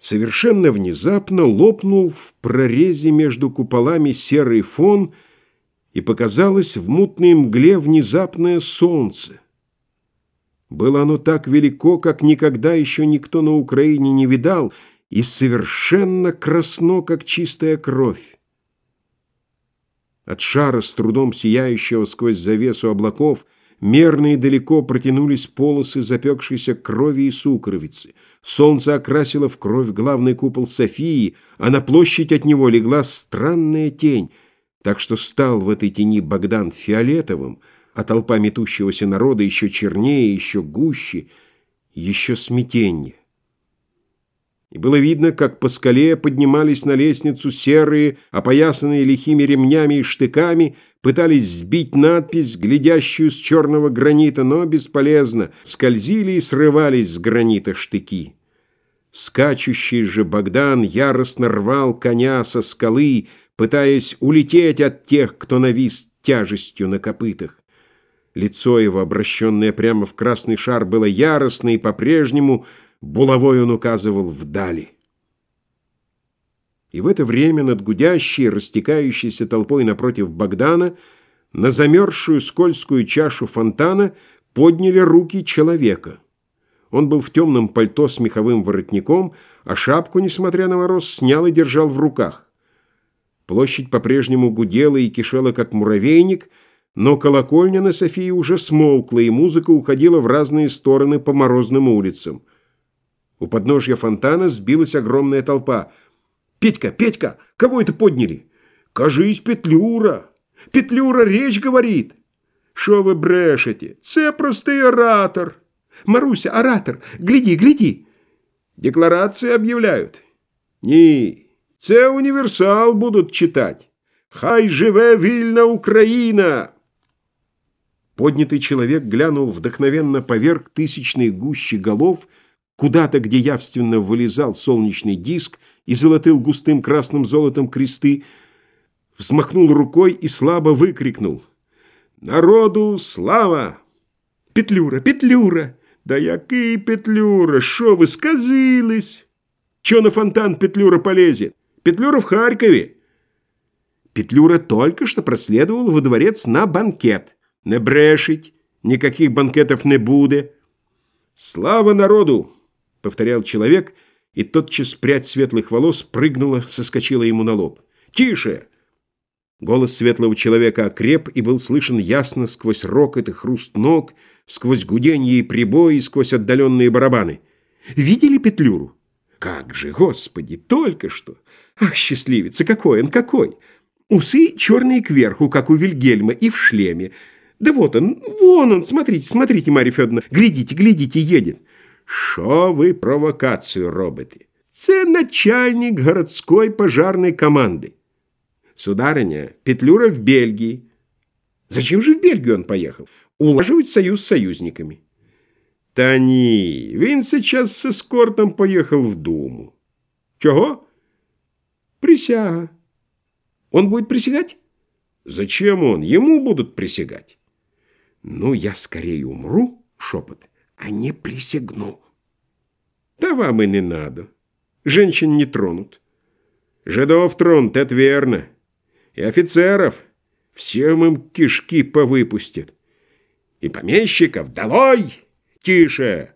Совершенно внезапно лопнул в прорезе между куполами серый фон, и показалось в мутной мгле внезапное солнце. Было оно так велико, как никогда еще никто на Украине не видал, и совершенно красно, как чистая кровь. От шара, с трудом сияющего сквозь завесу облаков, мерно и далеко протянулись полосы запекшейся крови и сукровицы. Солнце окрасило в кровь главный купол Софии, а на площадь от него легла странная тень, так что стал в этой тени Богдан фиолетовым, а толпа метущегося народа еще чернее, еще гуще, еще смятенье. И было видно, как по скале поднимались на лестницу серые, опоясанные лихими ремнями и штыками, пытались сбить надпись, глядящую с черного гранита, но бесполезно, скользили и срывались с гранита штыки. Скачущий же Богдан яростно рвал коня со скалы, пытаясь улететь от тех, кто навис тяжестью на копытах. Лицо его, обращенное прямо в красный шар, было яростно и по-прежнему булавой он указывал вдали. И в это время над гудящей, растекающейся толпой напротив Богдана на замерзшую скользкую чашу фонтана подняли руки человека. Он был в темном пальто с меховым воротником, а шапку, несмотря на мороз, снял и держал в руках. Площадь по-прежнему гудела и кишела, как муравейник, но колокольня на Софии уже смолкла, и музыка уходила в разные стороны по морозным улицам. У подножья фонтана сбилась огромная толпа. «Петька, Петька, кого это подняли?» «Кажись, Петлюра! Петлюра речь говорит!» «Шо ви брешете? Це простий оратор!» «Маруся, оратор, гляди, гляди!» «Декларации объявляют?» «Ні, це універсал будуть читать. Хай живе вільна Україна!» Поднятый человек глянул вдохновенно поверх тысячной гущи голов – Куда-то, где явственно вылезал солнечный диск и золотыл густым красным золотом кресты, взмахнул рукой и слабо выкрикнул. «Народу слава!» «Петлюра, Петлюра!» «Да який Петлюра? Шо вы сказились?» «Чё на фонтан Петлюра полезет? Петлюра в Харькове!» Петлюра только что проследовал во дворец на банкет. Не брешить, никаких банкетов не будет. «Слава народу!» — повторял человек, и тотчас прядь светлых волос прыгнула, соскочила ему на лоб. «Тише!» Голос светлого человека окреп и был слышен ясно сквозь рокот и хруст ног, сквозь гуденье и прибои, сквозь отдаленные барабаны. «Видели Петлюру?» «Как же, Господи, только что! Ах, счастливица, какой он, какой! Усы черные кверху, как у Вильгельма, и в шлеме. Да вот он, вон он, смотрите, смотрите, Марья Федоровна, глядите, глядите, едет. Що ви провокацію робите? Це начальник городской пожарной команды. Сударыня, Петлюра в Бельгии. Зачем же в Бельгию он поехал? Улаживать союз с союзниками. Та ні, він сейчас с эскортом поехал в Думу. Чего? Присяга. Он будет присягать? Зачем он? Ему будут присягать. Ну, я скорее умру, шепот, а не присягну. Да вам и не надо. Женщин не тронут. Жидов тронут, это верно. И офицеров. Всем им кишки повыпустят. И помещиков долой! Тише!